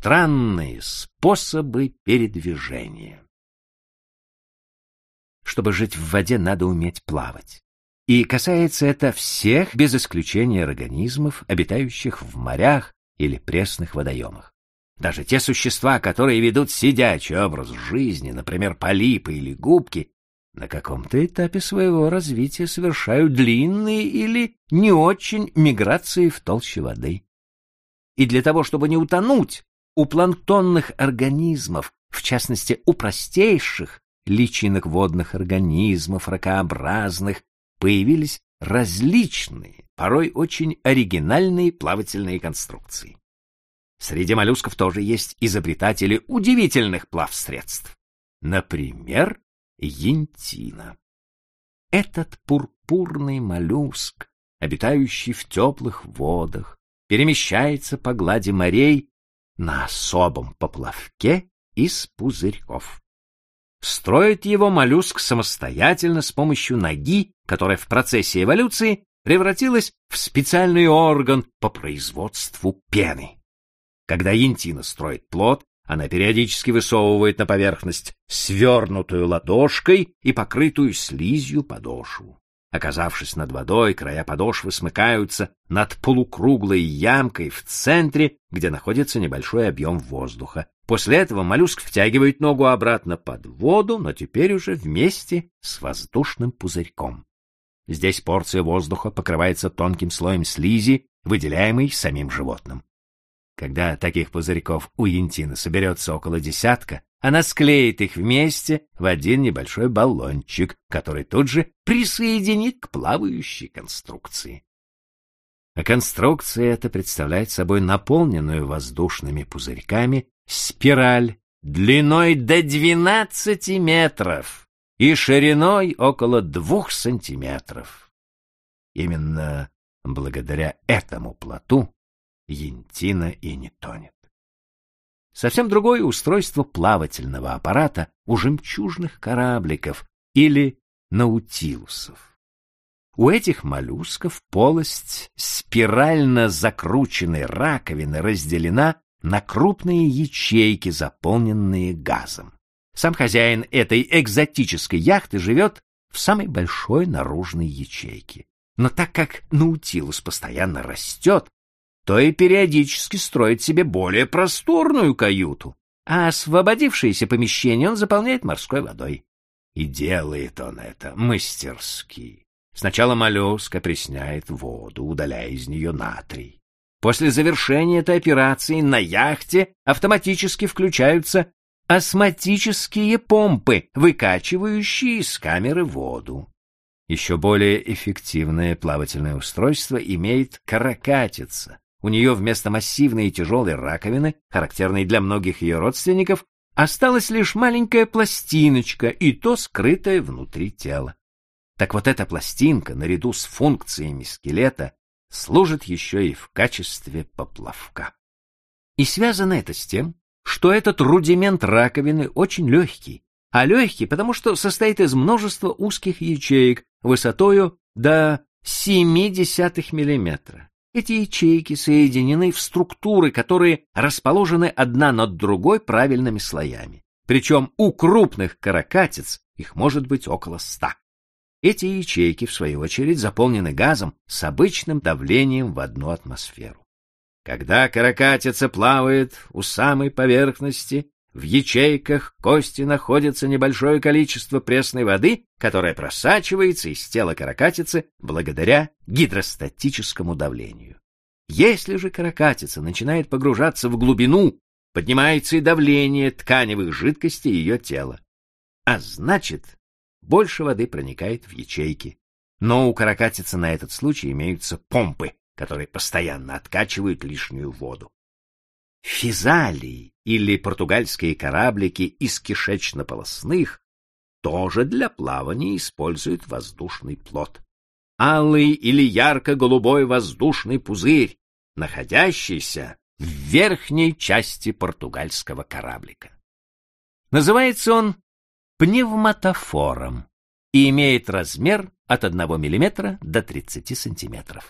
странные способы передвижения. Чтобы жить в воде, надо уметь плавать. И касается это всех, без исключения организмов, обитающих в морях или пресных водоемах. Даже те существа, которые ведут сидячий образ жизни, например, полипы или губки, на каком-то этапе своего развития совершают длинные или не очень миграции в толще воды. И для того, чтобы не утонуть, у планктонных организмов, в частности у простейших личинок водных организмов, ракообразных, появились различные, порой очень оригинальные плавательные конструкции. Среди моллюсков тоже есть изобретатели удивительных плавсредств. Например, янтина. Этот пурпурный моллюск, обитающий в теплых водах, перемещается по глади морей на особом поплавке из пузырьков. Строит его моллюск самостоятельно с помощью ноги, которая в процессе эволюции превратилась в специальный орган по производству пены. Когда янтина строит плод, она периодически высовывает на поверхность свернутую ладошкой и покрытую слизью подошву. Оказавшись над водой, края подошвы смыкаются над полукруглой ямкой в центре, где находится небольшой объем воздуха. После этого моллюск втягивает ногу обратно под воду, но теперь уже вместе с воздушным пузырьком. Здесь порция воздуха покрывается тонким слоем слизи, выделяемой самим животным. Когда таких пузырьков у янтины соберется около десятка, она склеит их вместе в один небольшой баллончик, который тут же присоединит к плавающей конструкции. А конструкция эта представляет собой наполненную воздушными пузырьками спираль длиной до 12 метров и шириной около 2 сантиметров. Именно благодаря этому плоту Янтина и не тонет. Совсем другое устройство плавательного аппарата у жемчужных корабликов или наутилусов. У этих моллюсков полость спирально закрученной раковины разделена на крупные ячейки, заполненные газом. Сам хозяин этой экзотической яхты живет в самой большой наружной ячейке. Но так как наутилус постоянно растет, то и периодически строит себе более просторную каюту, а освободившееся помещение он заполняет морской водой. И делает он это мастерски. Сначала моллюск опресняет воду, удаляя из нее натрий. После завершения этой операции на яхте автоматически включаются осмотические помпы, выкачивающие из камеры воду. Еще более эффективное плавательное устройство имеет каракатица, у нее вместо массивной и тяжелой раковины, характерной для многих ее родственников, осталась лишь маленькая пластиночка, и то скрытая внутри тела. Так вот эта пластинка, наряду с функциями скелета, служит еще и в качестве поплавка. И связано это с тем, что этот рудимент раковины очень легкий, а легкий, потому что состоит из множества узких ячеек высотою до 0,7 миллиметра. Эти ячейки соединены в структуры, которые расположены одна над другой правильными слоями. Причем у крупных каракатиц их может быть около ста. Эти ячейки, в свою очередь, заполнены газом с обычным давлением в одну атмосферу. Когда каракатица плавает у самой поверхности, в ячейках кости находится небольшое количество пресной воды, которая просачивается из тела каракатицы благодаря гидростатическому давлению. Если же каракатица начинает погружаться в глубину, поднимается и давление тканевых жидкостей ее тела. А значит, больше воды проникает в ячейки. Но у каракатицы на этот случай имеются помпы, которые постоянно откачивают лишнюю воду. Физалии или португальские кораблики из кишечно-полосных тоже для плавания используют воздушный плод. Алый или ярко-голубой воздушный пузырь, находящийся в верхней части португальского кораблика. Называется он пневматофором и имеет размер от 1 мм до 30 см.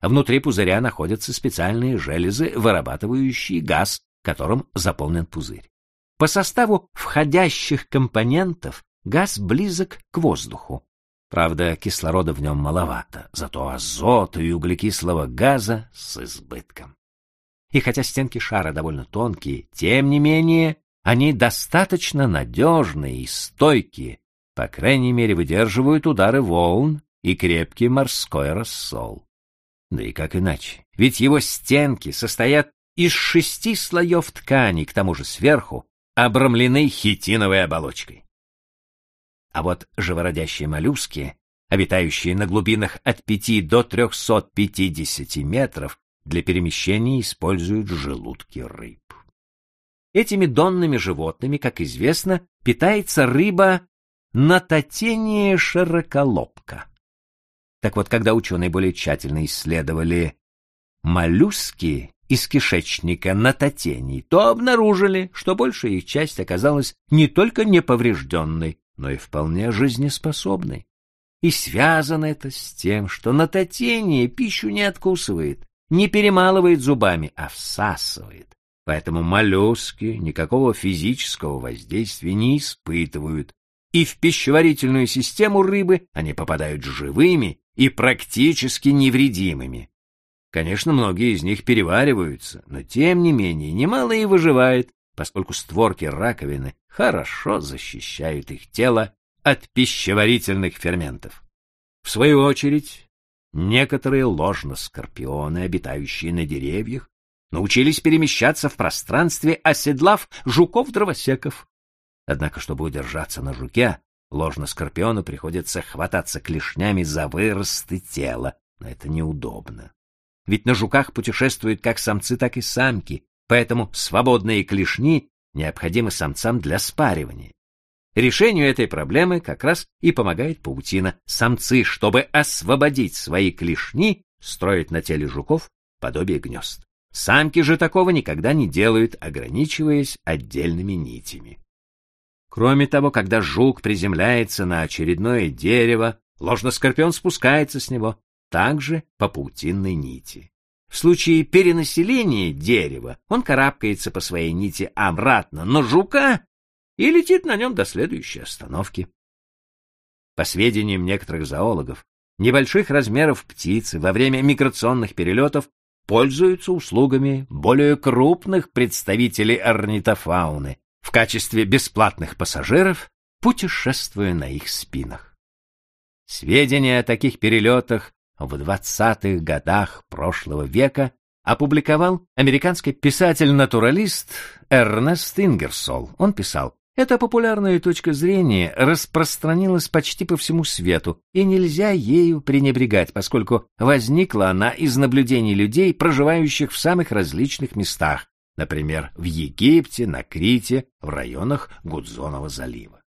Внутри пузыря находятся специальные железы, вырабатывающие газ, которым заполнен пузырь. По составу входящих компонентов газ близок к воздуху. Правда, кислорода в нем маловато, зато азота и углекислого газа с избытком. И хотя стенки шара довольно тонкие, тем не менее они достаточно надежные и стойкие, по крайней мере выдерживают удары волн и крепкий морской рассол. Да и как иначе? Ведь его стенки состоят из шести слоев ткани, к тому же сверху обрамлены хитиновой оболочкой. А вот живородящие моллюски, обитающие на глубинах от 5 до 350 метров, для перемещения используют желудки рыб. Этими донными животными, как известно, питается рыба натотения широколобка. Так вот, когда ученые более тщательно исследовали моллюски из кишечника натотений, то обнаружили, что большая их часть оказалась не только неповрежденной, но и вполне жизнеспособной. И связано это с тем, что натотение пищу не откусывает, не перемалывает зубами, а всасывает. Поэтому моллюски никакого физического воздействия не испытывают, и в пищеварительную систему рыбы они попадают живыми и практически невредимыми. Конечно, многие из них перевариваются, но тем не менее немало и выживает, поскольку створки раковины хорошо защищают их тело от пищеварительных ферментов. В свою очередь, некоторые ложно-скорпионы, обитающие на деревьях, научились перемещаться в пространстве, оседлав жуков-дровосеков. Однако, чтобы удержаться на жуке, ложно-скорпиону приходится хвататься клешнями за выросты тела, но это неудобно. Ведь на жуках путешествуют как самцы, так и самки, Поэтому свободные клешни необходимы самцам для спаривания. Решению этой проблемы как раз и помогает паутина. Самцы, чтобы освободить свои клешни, строят на теле жуков подобие гнезд. Самки же такого никогда не делают, ограничиваясь отдельными нитями. Кроме того, когда жук приземляется на очередное дерево, ложноскорпион спускается с него, также по паутинной нити. В случае перенаселения дерева он карабкается по своей нити обратно на жука и летит на нем до следующей остановки. По сведениям некоторых зоологов, небольших размеров птицы во время миграционных перелетов пользуются услугами более крупных представителей орнитофауны в качестве бесплатных пассажиров, путешествуя на их спинах. Сведения о таких перелетах в 20-х годах прошлого века опубликовал американский писатель-натуралист Эрнест Ингерсол. Он писал, эта популярная точка зрения распространилась почти по всему свету, и нельзя ею пренебрегать, поскольку возникла она из наблюдений людей, проживающих в самых различных местах, например, в Египте, на Крите, в районах Гудзонова залива.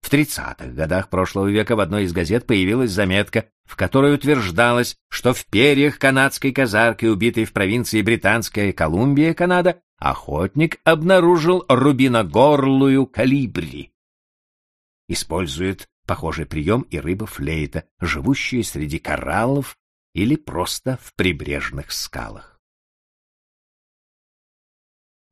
В 30-х годах прошлого века в одной из газет появилась заметка, в которой утверждалось, что в перьях канадской казарки, убитой в провинции Британская Колумбия, Канада, охотник обнаружил рубиногорлую калибри. Использует похожий прием и рыба-флейта, живущая среди кораллов или просто в прибрежных скалах.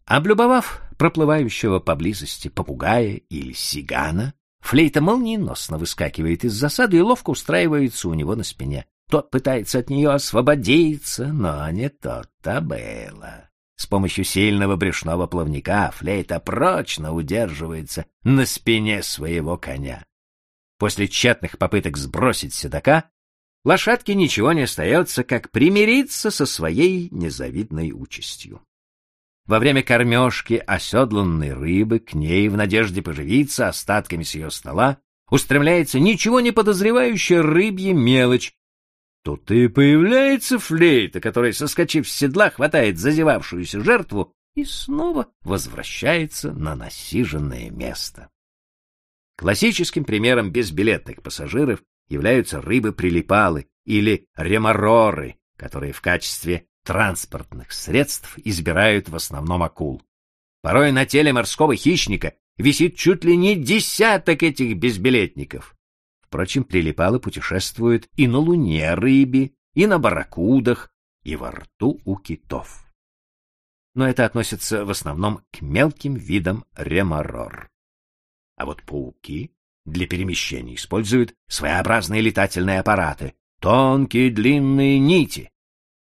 Облюбовав проплывающего поблизости попугая или сигана, Флейта молниеносно выскакивает из засады и ловко устраивается у него на спине. Тот пытается от нее освободиться, но не тот-то было. С помощью сильного брюшного плавника флейта прочно удерживается на спине своего коня. После тщетных попыток сбросить седока, лошадке ничего не остается, как примириться со своей незавидной участью. Во время кормежки оседланной рыбы к ней, в надежде поживиться остатками с ее стола, устремляется ничего не подозревающая рыбья мелочь. Тут и появляется флейта, которая, соскочив с седла, хватает зазевавшуюся жертву и снова возвращается на насиженное место. Классическим примером безбилетных пассажиров являются рыбы-прилипалы или ремороры, которые в качестве транспортных средств избирают в основном акул. Порой на теле морского хищника висит чуть ли не десяток этих безбилетников. Впрочем, прилипалы путешествуют и на луне рыбе, и на барракудах, и во рту у китов. но это относится в основном к мелким видам реморор. А вот пауки для перемещения используют своеобразные летательные аппараты, тонкие длинные нити.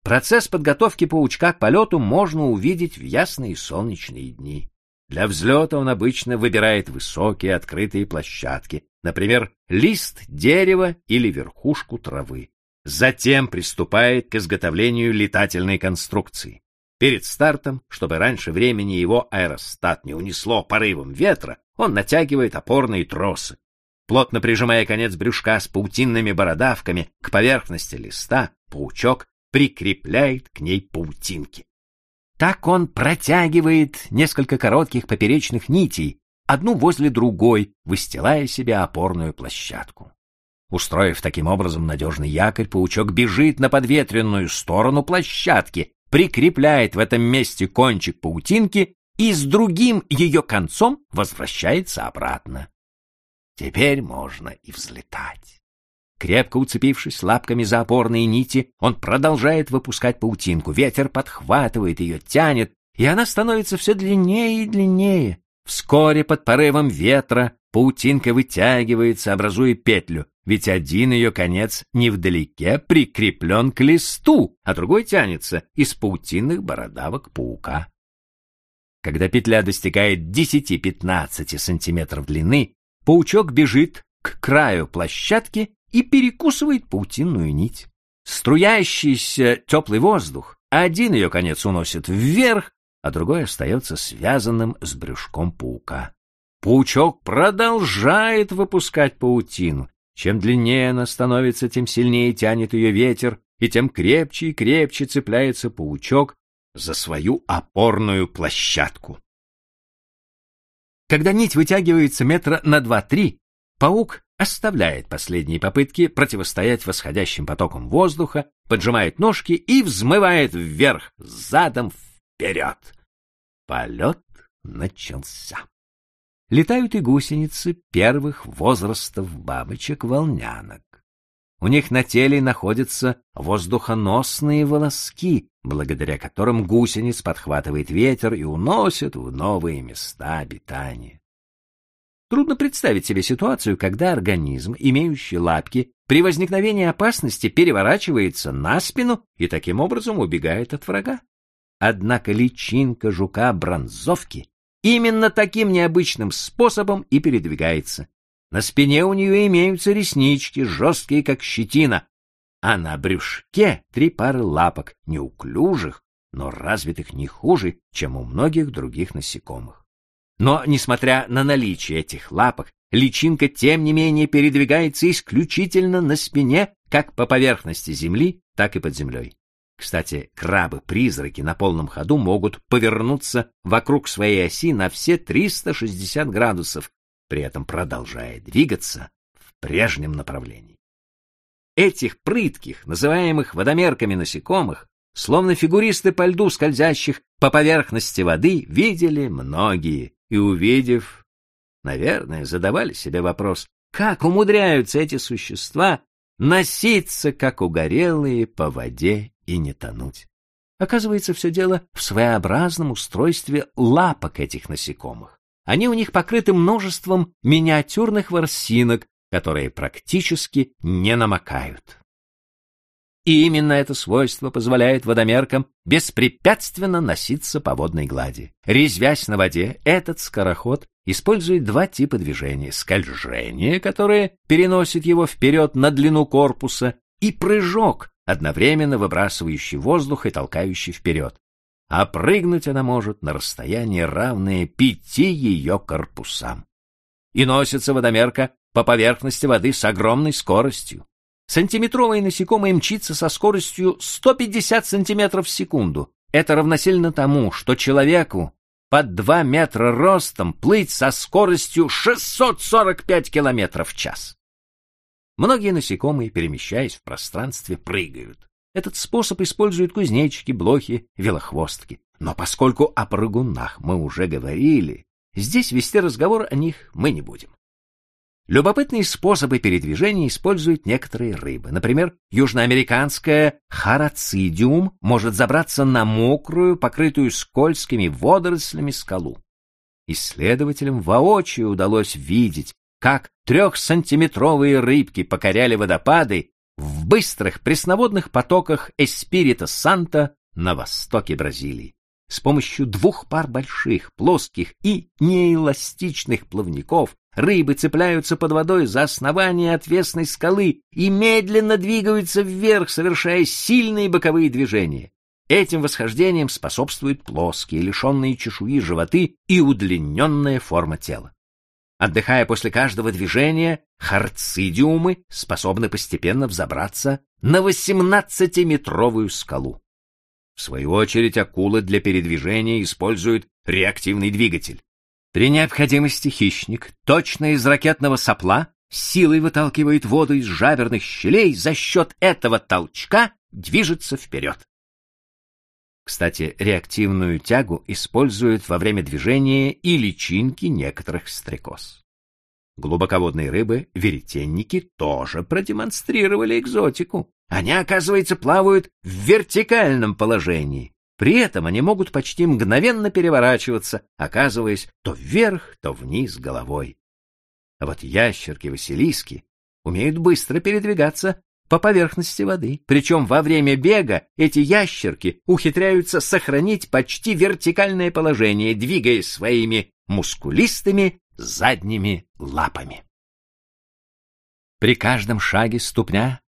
Процесс подготовки паучка к полету можно увидеть в ясные солнечные дни. Для взлета он обычно выбирает высокие открытые площадки, например, лист дерева или верхушку травы. Затем приступает к изготовлению летательной конструкции. Перед стартом, чтобы раньше времени его аэростат не унесло порывом ветра, он натягивает опорные тросы. Плотно прижимая конец брюшка с паутинными бородавками к поверхности листа, паучок прикрепляет к ней паутинки. Так он протягивает несколько коротких поперечных нитей, одну возле другой, выстилая себе опорную площадку. Устроив таким образом надежный якорь, паучок бежит на подветренную сторону площадки, прикрепляет в этом месте кончик паутинки и с другим ее концом возвращается обратно. Теперь можно и взлетать. Крепко уцепившись лапками за опорные нити, он продолжает выпускать паутинку. Ветер подхватывает ее, тянет, и она становится все длиннее и длиннее. Вскоре под порывом ветра паутинка вытягивается, образуя петлю, ведь один ее конец невдалеке прикреплен к листу, а другой тянется из паутинных бородавок паука. Когда петля достигает 10-15 сантиметров длины, паучок бежит к краю площадки и перекусывает паутинную нить. Струящийся теплый воздух один ее конец уносит вверх, а другой остается связанным с брюшком паука. Паучок продолжает выпускать паутину. Чем длиннее она становится, тем сильнее тянет ее ветер, и тем крепче и крепче цепляется паучок за свою опорную площадку. Когда нить вытягивается метра на два-три, паук оставляет последние попытки противостоять восходящим потокам воздуха, поджимает ножки и взмывает вверх, задом вперед. Полет начался. Летают и гусеницы первых возрастов бабочек-волнянок. У них на теле находятся воздухоносные волоски, благодаря которым гусениц подхватывает ветер и уносит в новые места обитания. Трудно представить себе ситуацию, когда организм, имеющий лапки, при возникновении опасности переворачивается на спину и таким образом убегает от врага. Однако личинка жука-бронзовки именно таким необычным способом и передвигается. На спине у нее имеются реснички, жесткие, как щетина, а на брюшке три пары лапок, неуклюжих, но развитых не хуже, чем у многих других насекомых. Но, несмотря на наличие этих лапок, личинка, тем не менее, передвигается исключительно на спине, как по поверхности земли, так и под землей. Кстати, крабы-призраки на полном ходу могут повернуться вокруг своей оси на все 360 градусов, при этом продолжая двигаться в прежнем направлении. Этих прытких, называемых водомерками насекомых, словно фигуристы по льду, скользящих по поверхности воды, видели многие, и, увидев, наверное, задавали себе вопрос, как умудряются эти существа носиться, как угорелые, по воде и не тонуть. Оказывается, все дело в своеобразном устройстве лапок этих насекомых. Они у них покрыты множеством миниатюрных ворсинок, которые практически не намокают. И именно это свойство позволяет водомеркам беспрепятственно носиться по водной глади. Резвясь на воде, этот скороход использует два типа движения. Скольжение, которое переносит его вперед на длину корпуса, и прыжок, одновременно выбрасывающий воздух и толкающий вперед. А прыгнуть она может на расстояние, равное пяти ее корпусам. И носится водомерка по поверхности воды с огромной скоростью. Сантиметровое насекомое мчится со скоростью 150 сантиметров в секунду. Это равносильно тому, что человеку под 2 метра ростом плыть со скоростью 645 километров в час. Многие насекомые, перемещаясь в пространстве, прыгают. Этот способ используют кузнечики, блохи, велохвостки. Но поскольку о прыгунах мы уже говорили, здесь вести разговор о них мы не будем. Любопытные способы передвижения используют некоторые рыбы. Например, южноамериканская харацидиум может забраться на мокрую, покрытую скользкими водорослями скалу. Исследователям воочию удалось видеть, как трехсантиметровые рыбки покоряли водопады в быстрых пресноводных потоках Эспирита Санта на востоке Бразилии. С помощью двух пар больших, плоских и неэластичных плавников рыбы цепляются под водой за основание отвесной скалы и медленно двигаются вверх, совершая сильные боковые движения. Этим восхождением способствуют плоские, лишенные чешуи животы и удлиненная форма тела. Отдыхая после каждого движения, харцидиумы способны постепенно взобраться на 18-метровую скалу. В свою очередь акулы для передвижения используют реактивный двигатель. При необходимости хищник точно из ракетного сопла силой выталкивает воду из жаберных щелей, за счет этого толчка движется вперед. Кстати, реактивную тягу используют во время движения и личинки некоторых стрекоз. Глубоководные рыбы, веретенники, тоже продемонстрировали экзотику. Они, оказывается, плавают в вертикальном положении. При этом они могут почти мгновенно переворачиваться, оказываясь то вверх, то вниз головой. А вот ящерки-василиски умеют быстро передвигаться по поверхности воды. Причем во время бега эти ящерки ухитряются сохранить почти вертикальное положение, двигаясь своими мускулистыми задними лапами. При каждом шаге ступня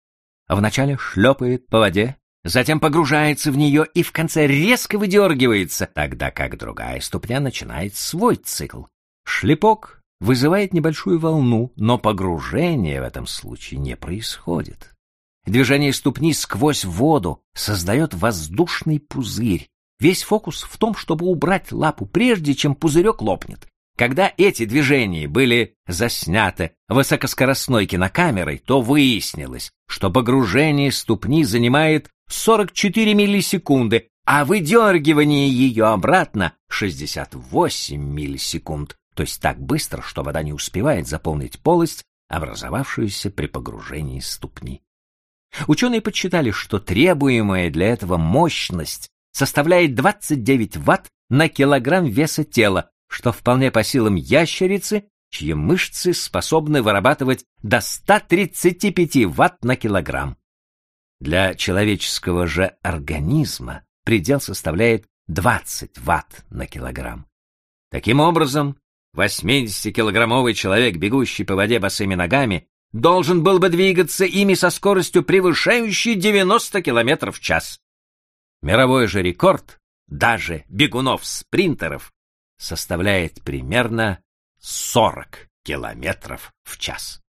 вначале шлепает по воде, затем погружается в нее и в конце резко выдергивается, тогда как другая ступня начинает свой цикл. Шлепок вызывает небольшую волну, но погружение в этом случае не происходит. Движение ступни сквозь воду создает воздушный пузырь. Весь фокус в том, чтобы убрать лапу, прежде чем пузырек лопнет. Когда эти движения были засняты высокоскоростной кинокамерой, то выяснилось, что погружение ступни занимает 44 миллисекунды, а выдергивание ее обратно 68 миллисекунд, то есть так быстро, что вода не успевает заполнить полость, образовавшуюся при погружении ступни. Ученые подсчитали, что требуемая для этого мощность составляет 29 ватт на килограмм веса тела, что вполне по силам ящерицы, чьи мышцы способны вырабатывать до 135 ватт на килограмм. Для человеческого же организма предел составляет 20 ватт на килограмм. Таким образом, 80-килограммовый человек, бегущий по воде босыми ногами, должен был бы двигаться ими со скоростью, превышающей 90 км в час. Мировой же рекорд, даже бегунов-спринтеров, составляет примерно 40 км в час.